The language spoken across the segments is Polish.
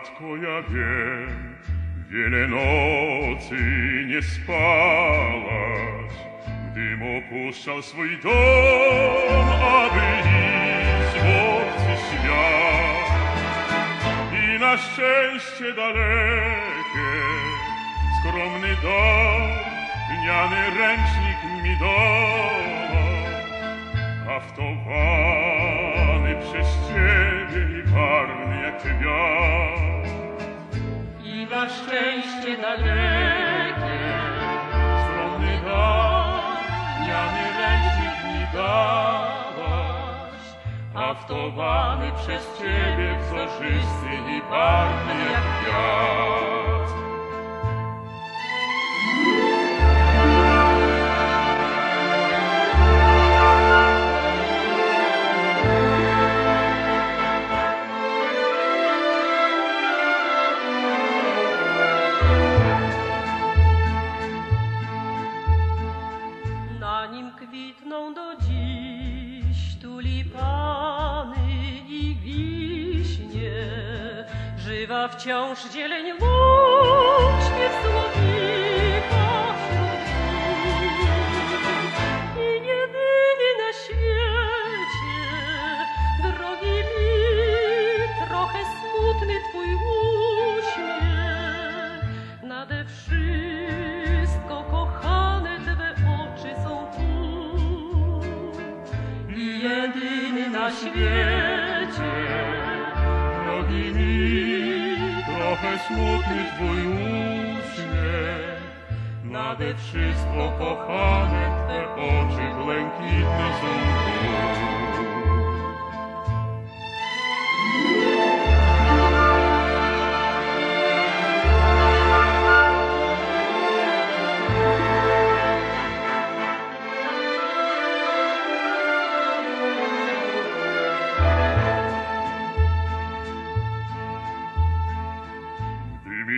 Matko, ja wiem, wiele nocy nie spałaś, gdym opuszczał swój dom, aby iść w obcy świat. I na szczęście dalekie, skromny dar, lniany ręcznik mi dała, haftowany przez ciebie i marny I na szczęście dalekie, Skromny dar, lniany ręcznik mi dałaś, haftowany przez ciebie wzorzysty i barwny jak kwiat. Wciąż zieleń łącz, śpiew słowika. I jedyny na świecie, drogi mi, trochę smutny twój uśmiech. Nade wszystko kochane Twe oczy są tu. I jedyny na świecie, Drogi mi, хай смутить твою усміх, на дившись, покохане, те очі бленкітне зумі.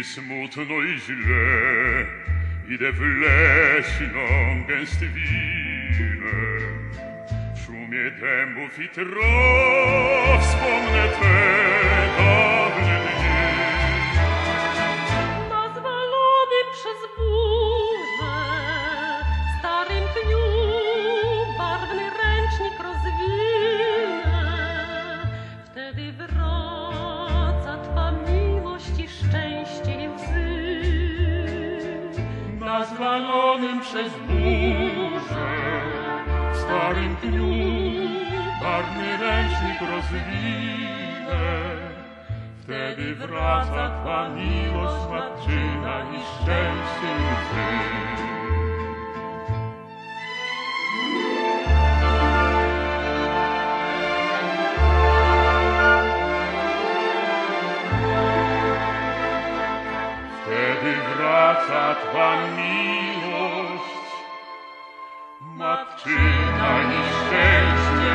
i smutno i źle, idę w lesie gęsty wile. W szumie dębów i tro wspomnę się zburzę. W starym dniu barny ręcznik rozwinę. Wtedy wraca Twa miłość, matczyna i szczęście łzy. Wtedy wraca Twa miłość, Czy na nich szczęście?